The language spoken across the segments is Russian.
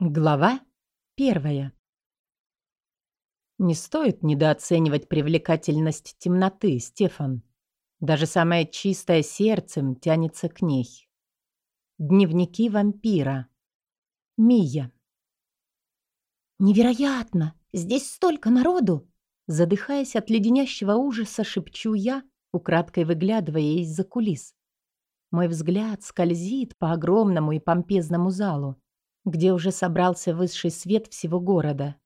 Глава первая. Не стоит недооценивать привлекательность темноты, Стефан. Даже самое чистое сердцем тянется к ней. Дневники вампира. Мия. «Невероятно! Здесь столько народу!» Задыхаясь от леденящего ужаса, шепчу я, украдкой выглядывая из-за кулис. Мой взгляд скользит по огромному и помпезному залу где уже собрался высший свет всего города.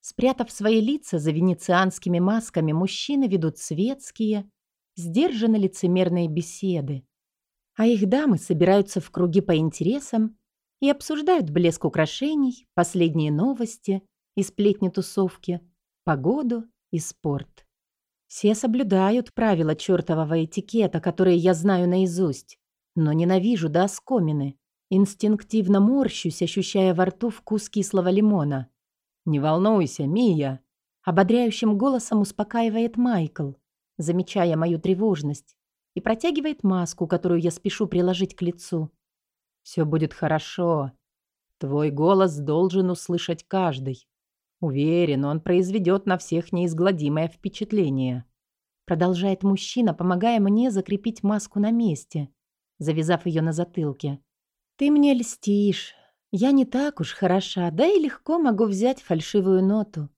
Спрятав свои лица за венецианскими масками, мужчины ведут светские, сдержанно лицемерные беседы. А их дамы собираются в круги по интересам и обсуждают блеск украшений, последние новости и сплетни тусовки, погоду и спорт. Все соблюдают правила чертового этикета, которые я знаю наизусть, но ненавижу до оскомины. Инстинктивно морщусь, ощущая во рту вкус кислого лимона. «Не волнуйся, Мия!» Ободряющим голосом успокаивает Майкл, замечая мою тревожность, и протягивает маску, которую я спешу приложить к лицу. «Все будет хорошо. Твой голос должен услышать каждый. Уверен, он произведет на всех неизгладимое впечатление». Продолжает мужчина, помогая мне закрепить маску на месте, завязав ее на затылке. «Ты мне льстишь. Я не так уж хороша, да и легко могу взять фальшивую ноту».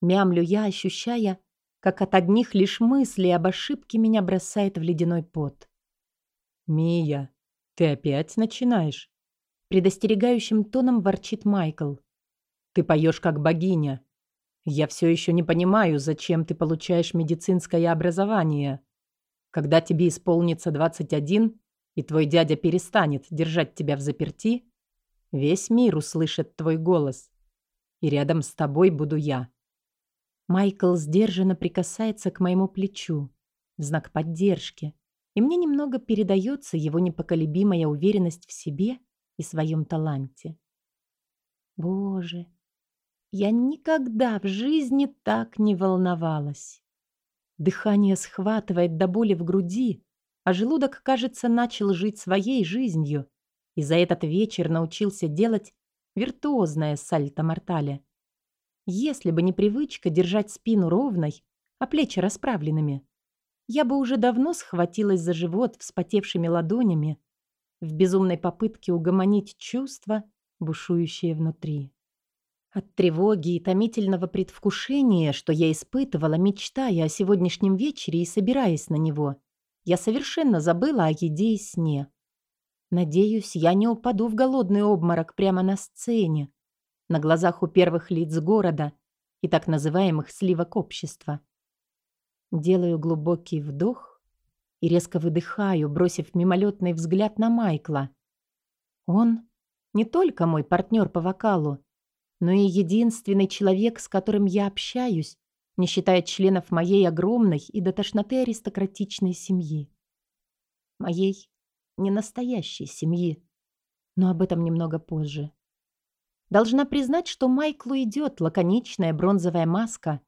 Мямлю я, ощущая, как от одних лишь мыслей об ошибке меня бросает в ледяной пот. «Мия, ты опять начинаешь?» Предостерегающим тоном ворчит Майкл. «Ты поешь как богиня. Я все еще не понимаю, зачем ты получаешь медицинское образование. Когда тебе исполнится 21, и твой дядя перестанет держать тебя в заперти, весь мир услышит твой голос, и рядом с тобой буду я». Майкл сдержанно прикасается к моему плечу в знак поддержки, и мне немного передается его непоколебимая уверенность в себе и своем таланте. Боже, я никогда в жизни так не волновалась. Дыхание схватывает до боли в груди, а желудок, кажется, начал жить своей жизнью и за этот вечер научился делать виртуозное сальто-мортале. Если бы не привычка держать спину ровной, а плечи расправленными, я бы уже давно схватилась за живот вспотевшими ладонями в безумной попытке угомонить чувства, бушующие внутри. От тревоги и томительного предвкушения, что я испытывала, мечтая о сегодняшнем вечере и собираясь на него, я совершенно забыла о еде и сне. Надеюсь, я не упаду в голодный обморок прямо на сцене, на глазах у первых лиц города и так называемых сливок общества. Делаю глубокий вдох и резко выдыхаю, бросив мимолетный взгляд на Майкла. Он не только мой партнер по вокалу, но и единственный человек, с которым я общаюсь не считая членов моей огромной и до тошноты аристократичной семьи. Моей ненастоящей семьи. Но об этом немного позже. Должна признать, что Майклу идет лаконичная бронзовая маска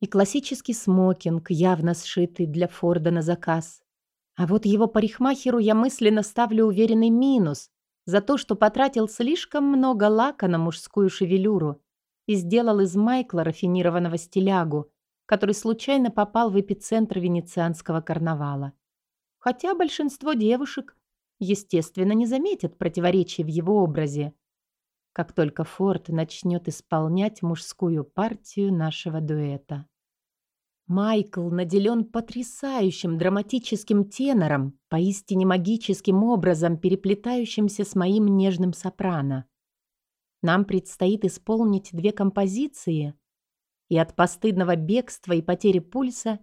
и классический смокинг, явно сшитый для Форда на заказ. А вот его парикмахеру я мысленно ставлю уверенный минус за то, что потратил слишком много лака на мужскую шевелюру и сделал из Майкла рафинированного стилягу, который случайно попал в эпицентр венецианского карнавала. Хотя большинство девушек, естественно, не заметят противоречий в его образе, как только Форд начнет исполнять мужскую партию нашего дуэта. Майкл наделен потрясающим драматическим тенором, поистине магическим образом, переплетающимся с моим нежным сопрано. Нам предстоит исполнить две композиции, и от постыдного бегства и потери пульса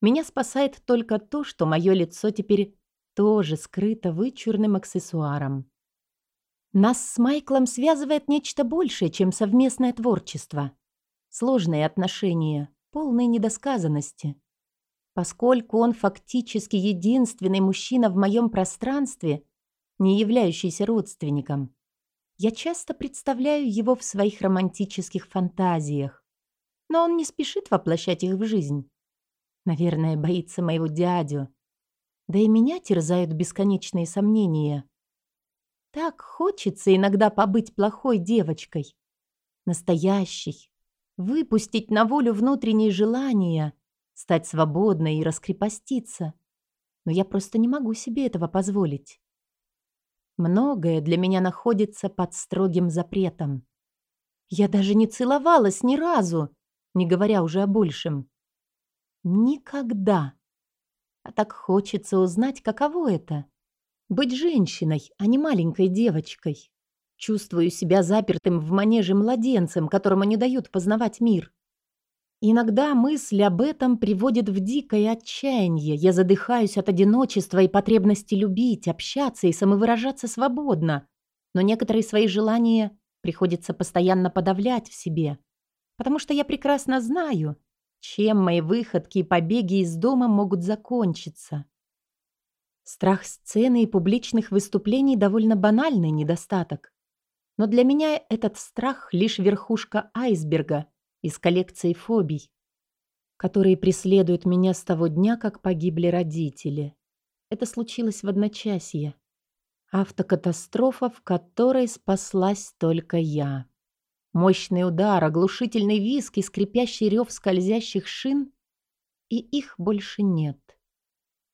меня спасает только то, что мое лицо теперь тоже скрыто вычурным аксессуаром. Нас с Майклом связывает нечто большее, чем совместное творчество. Сложные отношения, полные недосказанности. Поскольку он фактически единственный мужчина в моем пространстве, не являющийся родственником, я часто представляю его в своих романтических фантазиях. Но он не спешит воплощать их в жизнь. Наверное, боится моего дядю. Да и меня терзают бесконечные сомнения. Так хочется иногда побыть плохой девочкой. Настоящей. Выпустить на волю внутренние желания, стать свободной и раскрепоститься. Но я просто не могу себе этого позволить. Многое для меня находится под строгим запретом. Я даже не целовалась ни разу, не говоря уже о большем. Никогда. А так хочется узнать, каково это — быть женщиной, а не маленькой девочкой. Чувствую себя запертым в манеже младенцем, которому не дают познавать мир. Иногда мысль об этом приводит в дикое отчаяние. Я задыхаюсь от одиночества и потребности любить, общаться и самовыражаться свободно. Но некоторые свои желания приходится постоянно подавлять в себе. Потому что я прекрасно знаю, чем мои выходки и побеги из дома могут закончиться. Страх сцены и публичных выступлений довольно банальный недостаток. Но для меня этот страх лишь верхушка айсберга из коллекции фобий, которые преследуют меня с того дня, как погибли родители. Это случилось в одночасье. Автокатастрофа, в которой спаслась только я. Мощный удар, оглушительный визг и скрипящий рев скользящих шин, и их больше нет.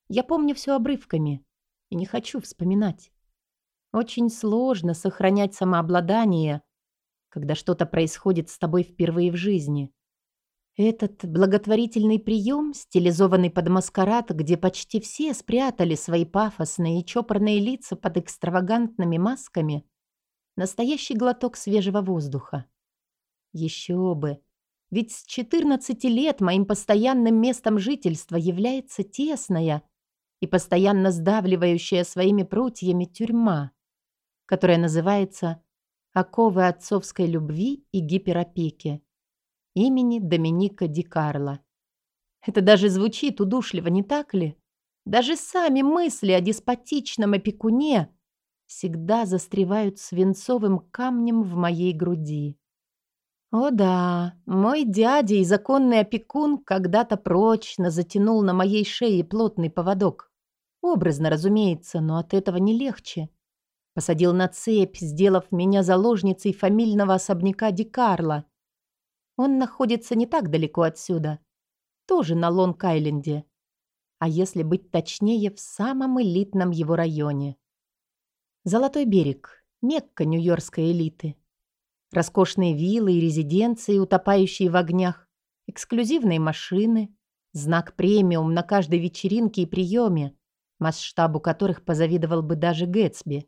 Я помню все обрывками и не хочу вспоминать. Очень сложно сохранять самообладание, когда что-то происходит с тобой впервые в жизни. Этот благотворительный прием, стилизованный под маскарад, где почти все спрятали свои пафосные и чопорные лица под экстравагантными масками, настоящий глоток свежего воздуха. Еще бы! Ведь с 14 лет моим постоянным местом жительства является тесная и постоянно сдавливающая своими прутьями тюрьма которая называется «Оковы отцовской любви и гиперопеки» имени Доминика Ди Карло. Это даже звучит удушливо, не так ли? Даже сами мысли о деспотичном опекуне всегда застревают свинцовым камнем в моей груди. О да, мой дядя и законный опекун когда-то прочно затянул на моей шее плотный поводок. Образно, разумеется, но от этого не легче. Посадил на цепь, сделав меня заложницей фамильного особняка Ди Карло. Он находится не так далеко отсюда. Тоже на Лонг-Айленде. А если быть точнее, в самом элитном его районе. Золотой берег. Мекка нью-йоркской элиты. Роскошные виллы и резиденции, утопающие в огнях. Эксклюзивные машины. Знак премиум на каждой вечеринке и приеме, масштабу которых позавидовал бы даже Гэтсби.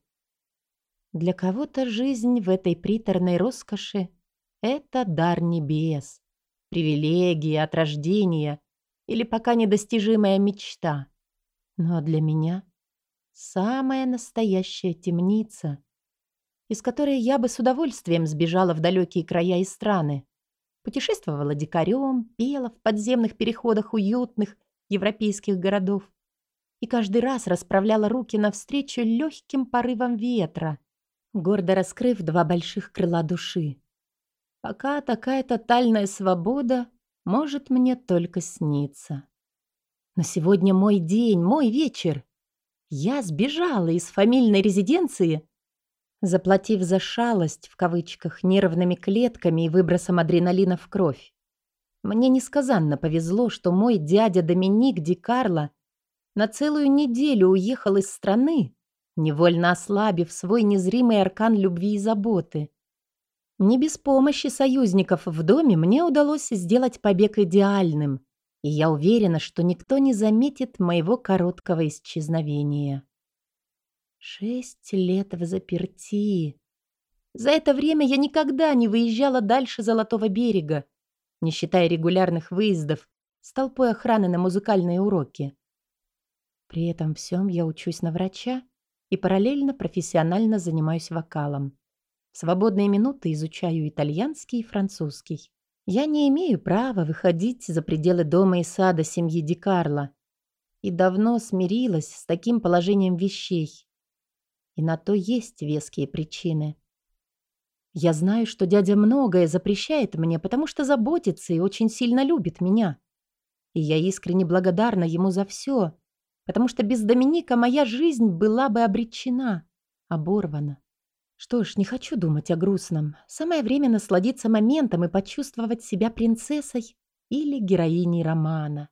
Для кого-то жизнь в этой приторной роскоши — это дар небес, привилегия от рождения или пока недостижимая мечта. Но для меня самая настоящая темница, из которой я бы с удовольствием сбежала в далекие края и страны, путешествовала дикарем, пела в подземных переходах уютных европейских городов и каждый раз расправляла руки навстречу легким порывам ветра, гордо раскрыв два больших крыла души. Пока такая тотальная свобода может мне только сниться. Но сегодня мой день, мой вечер. Я сбежала из фамильной резиденции, заплатив за шалость, в кавычках, нервными клетками и выбросом адреналина в кровь. Мне несказанно повезло, что мой дядя Доминик Ди Карло на целую неделю уехал из страны, невольно ослабив свой незримый аркан любви и заботы. Не без помощи союзников в доме мне удалось сделать побег идеальным, и я уверена, что никто не заметит моего короткого исчезновения. Шесть лет в заперти. За это время я никогда не выезжала дальше Золотого берега, не считая регулярных выездов с толпой охраны на музыкальные уроки. При этом всем я учусь на врача и параллельно профессионально занимаюсь вокалом. В свободные минуты изучаю итальянский и французский. Я не имею права выходить за пределы дома и сада семьи Ди Карло и давно смирилась с таким положением вещей. И на то есть веские причины. Я знаю, что дядя многое запрещает мне, потому что заботится и очень сильно любит меня. И я искренне благодарна ему за все, потому что без Доминика моя жизнь была бы обречена, оборвана. Что ж, не хочу думать о грустном. Самое время насладиться моментом и почувствовать себя принцессой или героиней романа.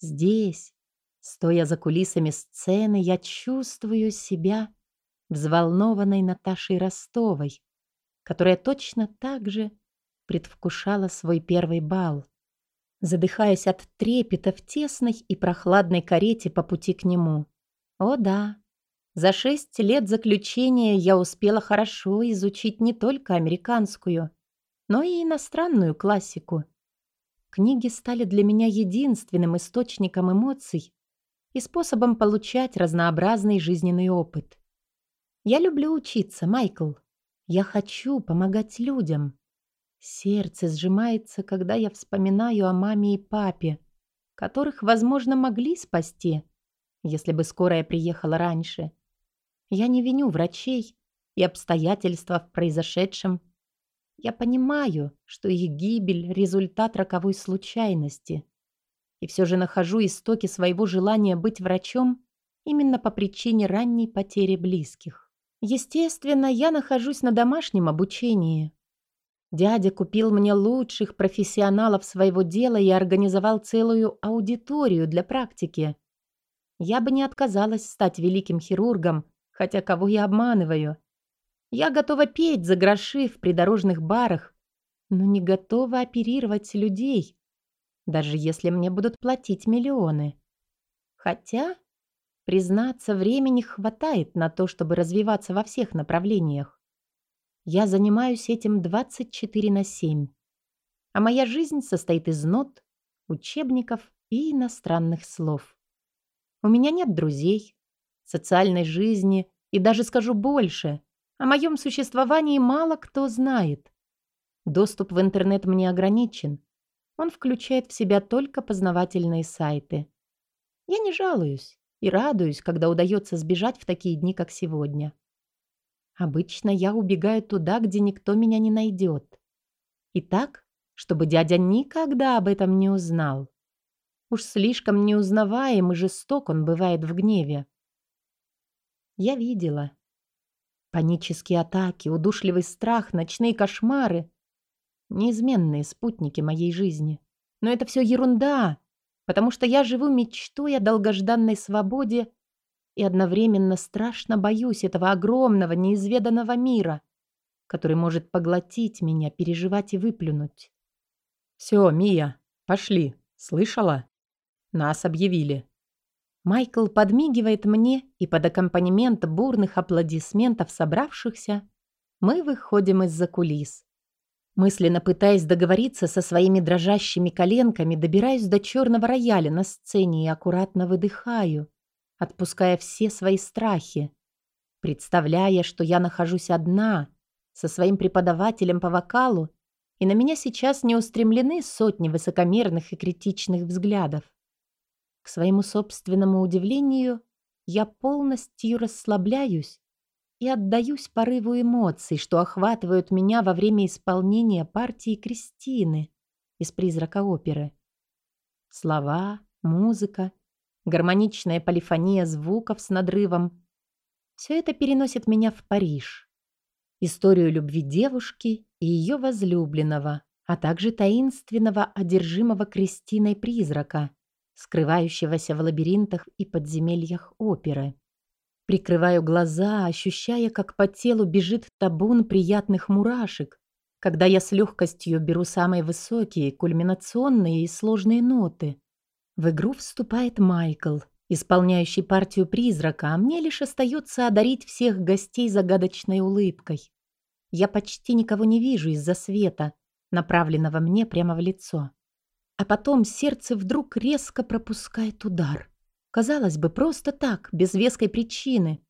Здесь, стоя за кулисами сцены, я чувствую себя взволнованной Наташей Ростовой, которая точно так же предвкушала свой первый бал, задыхаясь от трепета в тесной и прохладной карете по пути к нему. О да, за шесть лет заключения я успела хорошо изучить не только американскую, но и иностранную классику. Книги стали для меня единственным источником эмоций и способом получать разнообразный жизненный опыт. Я люблю учиться, Майкл. Я хочу помогать людям. Сердце сжимается, когда я вспоминаю о маме и папе, которых, возможно, могли спасти, если бы скорая приехала раньше. Я не виню врачей и обстоятельства в произошедшем. Я понимаю, что их гибель – результат роковой случайности. И все же нахожу истоки своего желания быть врачом именно по причине ранней потери близких. Естественно, я нахожусь на домашнем обучении. Дядя купил мне лучших профессионалов своего дела и организовал целую аудиторию для практики. Я бы не отказалась стать великим хирургом, хотя кого я обманываю. Я готова петь за гроши в придорожных барах, но не готова оперировать людей, даже если мне будут платить миллионы. Хотя Признаться, времени хватает на то, чтобы развиваться во всех направлениях. Я занимаюсь этим 24 на 7. А моя жизнь состоит из нот, учебников и иностранных слов. У меня нет друзей, социальной жизни и даже скажу больше. О моем существовании мало кто знает. Доступ в интернет мне ограничен. Он включает в себя только познавательные сайты. Я не жалуюсь и радуюсь, когда удается сбежать в такие дни, как сегодня. Обычно я убегаю туда, где никто меня не найдет. И так, чтобы дядя никогда об этом не узнал. Уж слишком неузнаваем и жесток он бывает в гневе. Я видела. Панические атаки, удушливый страх, ночные кошмары — неизменные спутники моей жизни. Но это все ерунда потому что я живу мечтой о долгожданной свободе и одновременно страшно боюсь этого огромного, неизведанного мира, который может поглотить меня, переживать и выплюнуть. «Все, Мия, пошли. Слышала? Нас объявили». Майкл подмигивает мне, и под аккомпанемент бурных аплодисментов собравшихся мы выходим из-за кулис. Мысленно пытаясь договориться со своими дрожащими коленками, добираюсь до черного рояля на сцене и аккуратно выдыхаю, отпуская все свои страхи, представляя, что я нахожусь одна, со своим преподавателем по вокалу, и на меня сейчас не устремлены сотни высокомерных и критичных взглядов. К своему собственному удивлению, я полностью расслабляюсь и отдаюсь порыву эмоций, что охватывают меня во время исполнения партии Кристины из «Призрака оперы». Слова, музыка, гармоничная полифония звуков с надрывом – все это переносит меня в Париж. Историю любви девушки и ее возлюбленного, а также таинственного одержимого Кристиной призрака, скрывающегося в лабиринтах и подземельях оперы. Прикрываю глаза, ощущая, как по телу бежит табун приятных мурашек, когда я с легкостью беру самые высокие, кульминационные и сложные ноты. В игру вступает Майкл, исполняющий партию призрака, а мне лишь остается одарить всех гостей загадочной улыбкой. Я почти никого не вижу из-за света, направленного мне прямо в лицо. А потом сердце вдруг резко пропускает удар. Казалось бы, просто так, без веской причины.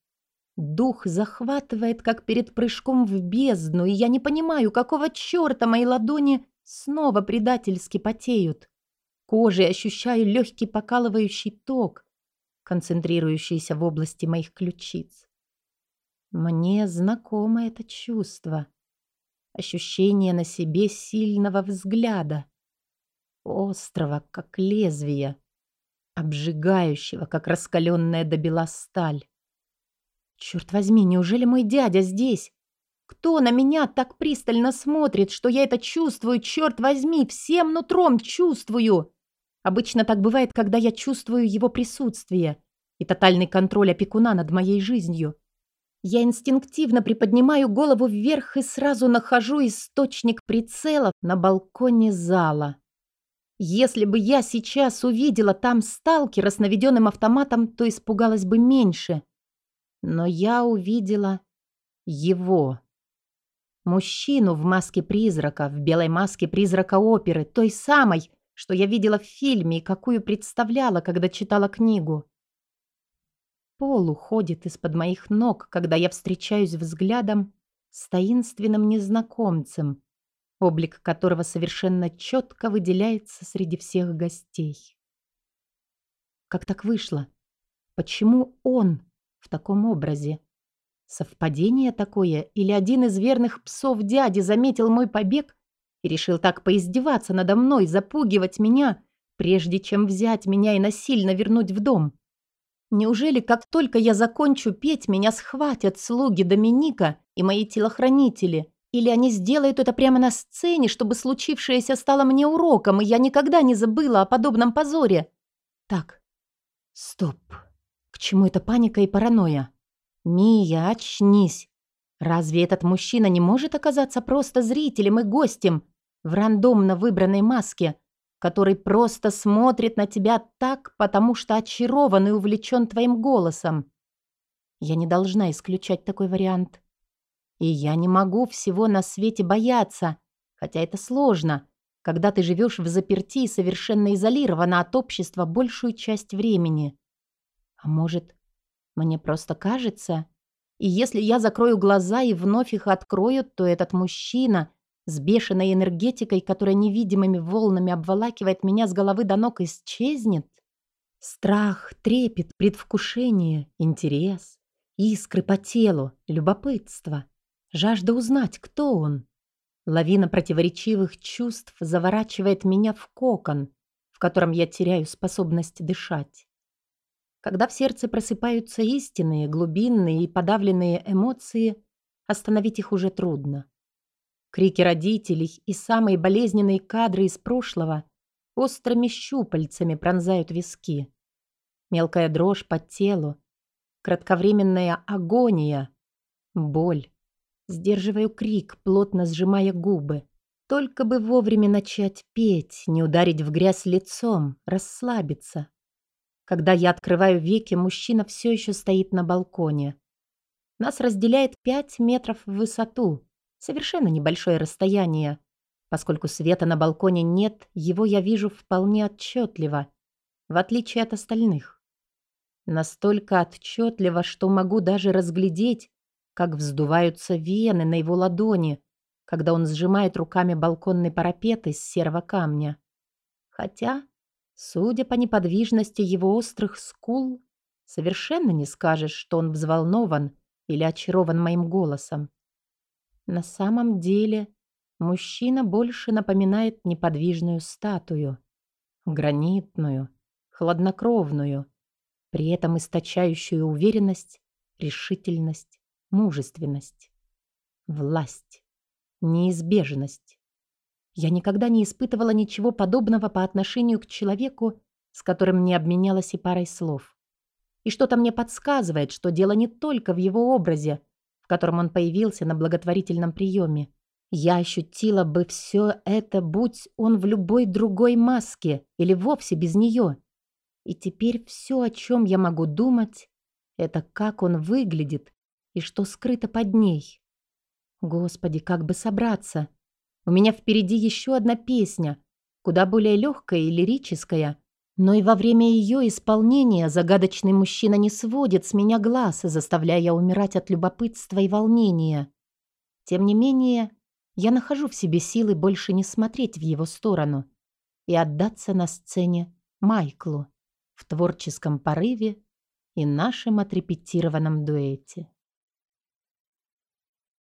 Дух захватывает, как перед прыжком в бездну, и я не понимаю, какого черта мои ладони снова предательски потеют. Кожей ощущаю легкий покалывающий ток, концентрирующийся в области моих ключиц. Мне знакомо это чувство. Ощущение на себе сильного взгляда. Острого, как лезвие обжигающего, как раскаленная до бела сталь. Черт возьми, неужели мой дядя здесь? Кто на меня так пристально смотрит, что я это чувствую, черт возьми, всем нутром чувствую? Обычно так бывает, когда я чувствую его присутствие и тотальный контроль опекуна над моей жизнью. Я инстинктивно приподнимаю голову вверх и сразу нахожу источник прицелов на балконе зала. Если бы я сейчас увидела там сталкера с наведенным автоматом, то испугалась бы меньше. Но я увидела его. Мужчину в маске призрака, в белой маске призрака оперы, той самой, что я видела в фильме и какую представляла, когда читала книгу. Пол уходит из-под моих ног, когда я встречаюсь взглядом с таинственным незнакомцем, облик которого совершенно четко выделяется среди всех гостей. Как так вышло? Почему он в таком образе? Совпадение такое или один из верных псов дяди заметил мой побег решил так поиздеваться надо мной, запугивать меня, прежде чем взять меня и насильно вернуть в дом? Неужели, как только я закончу петь, меня схватят слуги Доминика и мои телохранители? Или они сделают это прямо на сцене, чтобы случившееся стало мне уроком, и я никогда не забыла о подобном позоре? Так, стоп. К чему эта паника и паранойя? Мия, очнись. Разве этот мужчина не может оказаться просто зрителем и гостем в рандомно выбранной маске, который просто смотрит на тебя так, потому что очарован и увлечен твоим голосом. Я не должна исключать такой вариант. И я не могу всего на свете бояться, хотя это сложно, когда ты живешь в заперти и совершенно изолирована от общества большую часть времени. А может, мне просто кажется? И если я закрою глаза и вновь их открою, то этот мужчина с бешеной энергетикой, которая невидимыми волнами обволакивает меня с головы до ног, исчезнет? Страх, трепет, предвкушение, интерес, искры по телу, любопытство, жажда узнать, кто он. Лавина противоречивых чувств заворачивает меня в кокон, в котором я теряю способность дышать. Когда в сердце просыпаются истинные, глубинные и подавленные эмоции, остановить их уже трудно. Крики родителей и самые болезненные кадры из прошлого острыми щупальцами пронзают виски. Мелкая дрожь по телу, кратковременная агония, боль. Сдерживаю крик, плотно сжимая губы. Только бы вовремя начать петь, не ударить в грязь лицом, расслабиться. Когда я открываю веки, мужчина все еще стоит на балконе. Нас разделяет пять метров в высоту. Совершенно небольшое расстояние. Поскольку света на балконе нет, его я вижу вполне отчетливо, в отличие от остальных. Настолько отчетливо, что могу даже разглядеть, как вздуваются вены на его ладони, когда он сжимает руками балконный парапет из серого камня. Хотя, судя по неподвижности его острых скул, совершенно не скажешь, что он взволнован или очарован моим голосом. На самом деле мужчина больше напоминает неподвижную статую. Гранитную, хладнокровную, при этом источающую уверенность, решительность, мужественность, власть, неизбежность. Я никогда не испытывала ничего подобного по отношению к человеку, с которым не обменялась и парой слов. И что-то мне подсказывает, что дело не только в его образе, в котором он появился на благотворительном приеме. Я ощутила бы все это, будь он в любой другой маске или вовсе без нее. И теперь все, о чем я могу думать, это как он выглядит и что скрыто под ней. Господи, как бы собраться? У меня впереди еще одна песня, куда более легкая и лирическая, но и во время ее исполнения загадочный мужчина не сводит с меня глаз, заставляя умирать от любопытства и волнения. Тем не менее, я нахожу в себе силы больше не смотреть в его сторону и отдаться на сцене Майклу в творческом порыве и нашем отрепетированном дуэте.